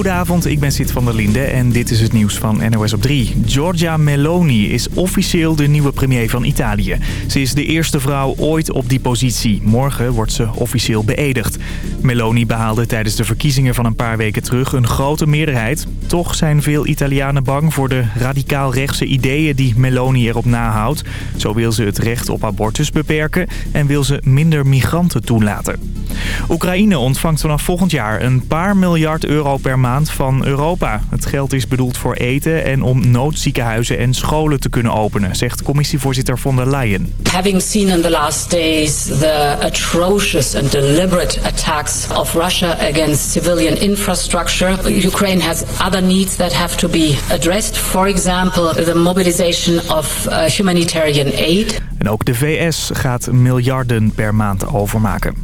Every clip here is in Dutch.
Goedenavond, ik ben Sid van der Linde en dit is het nieuws van NOS op 3. Giorgia Meloni is officieel de nieuwe premier van Italië. Ze is de eerste vrouw ooit op die positie. Morgen wordt ze officieel beëdigd. Meloni behaalde tijdens de verkiezingen van een paar weken terug een grote meerderheid. Toch zijn veel Italianen bang voor de radicaal-rechtse ideeën die Meloni erop nahoudt. Zo wil ze het recht op abortus beperken en wil ze minder migranten toelaten. Oekraïne ontvangt vanaf volgend jaar een paar miljard euro per maand van Europa. Het geld is bedoeld voor eten en om noodziekenhuizen en scholen te kunnen openen, zegt commissievoorzitter von der Leyen. Having seen in the last days the atrocious and deliberate attacks of Russia against civilian infrastructure, Ukraine has other needs that have to be addressed. For example, the mobilization of uh, humanitarian aid. En ook de VS gaat miljarden per maand overmaken.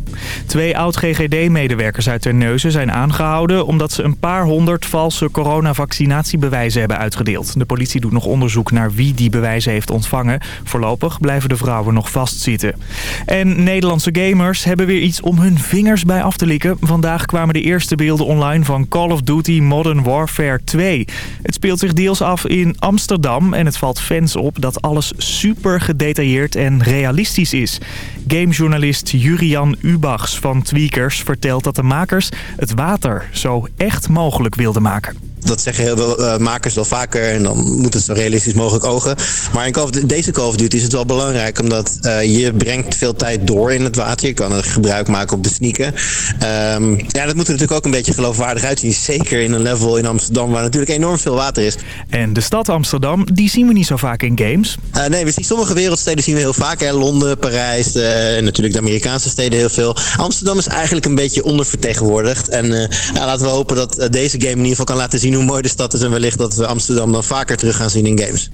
Twee oud-GGD-medewerkers uit Terneuzen zijn aangehouden... omdat ze een paar honderd valse coronavaccinatiebewijzen hebben uitgedeeld. De politie doet nog onderzoek naar wie die bewijzen heeft ontvangen. Voorlopig blijven de vrouwen nog vastzitten. En Nederlandse gamers hebben weer iets om hun vingers bij af te likken. Vandaag kwamen de eerste beelden online van Call of Duty Modern Warfare 2. Het speelt zich deels af in Amsterdam en het valt fans op dat alles super gedetailleerd en realistisch is. Gamejournalist Jurian Ubachs van Tweakers vertelt dat de makers het water zo echt mogelijk wilden maken dat zeggen heel veel uh, makers wel vaker. En dan moet het zo realistisch mogelijk ogen. Maar in Call of, deze Call of Duty is het wel belangrijk. Omdat uh, je brengt veel tijd door in het water. Je kan er gebruik maken op de sneaken. Um, ja, dat moet er natuurlijk ook een beetje geloofwaardig uitzien. Zeker in een level in Amsterdam waar natuurlijk enorm veel water is. En de stad Amsterdam, die zien we niet zo vaak in games. Uh, nee, we zien sommige wereldsteden zien we heel vaak. Hè. Londen, Parijs en natuurlijk de Amerikaanse steden heel veel. Amsterdam is eigenlijk een beetje ondervertegenwoordigd. En ja, laten we hopen dat deze game in ieder geval kan laten zien hoe mooi de stad is en wellicht dat we Amsterdam dan vaker terug gaan zien in games.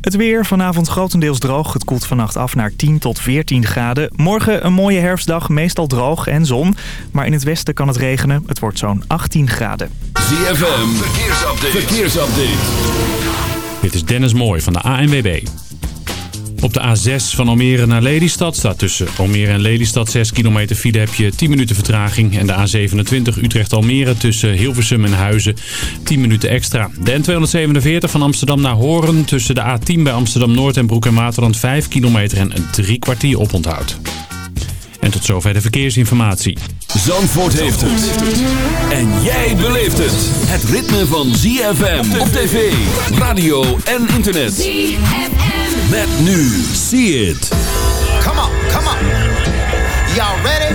Het weer vanavond grotendeels droog. Het koelt vannacht af naar 10 tot 14 graden. Morgen een mooie herfstdag, meestal droog en zon. Maar in het westen kan het regenen. Het wordt zo'n 18 graden. ZFM, verkeersupdate. verkeersupdate. Dit is Dennis Mooij van de ANWB. Op de A6 van Almere naar Lelystad staat tussen Almere en Lelystad 6 kilometer file heb je 10 minuten vertraging. En de A27 Utrecht-Almere tussen Hilversum en Huizen 10 minuten extra. De N247 van Amsterdam naar Horen tussen de A10 bij Amsterdam-Noord en Broek en Waterland 5 kilometer en een drie kwartier oponthoud. En tot zover de verkeersinformatie. Zandvoort heeft het. En jij beleeft het. Het ritme van ZFM op tv, radio en internet. ZFM. Met nu. See it. Come on, come on. Y'all ready?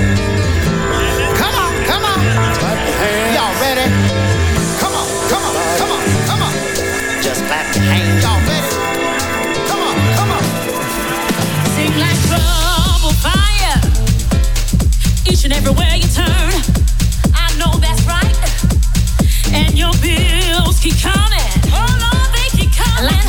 Come on, come on. Y'all ready? Come on, come on, come on, come on. Just clap your hands. Y'all ready? Come on, come on. Sing like trouble fire. Each and everywhere you turn. I know that's right. And your bills keep coming. Oh Lord, they keep coming. Like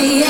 be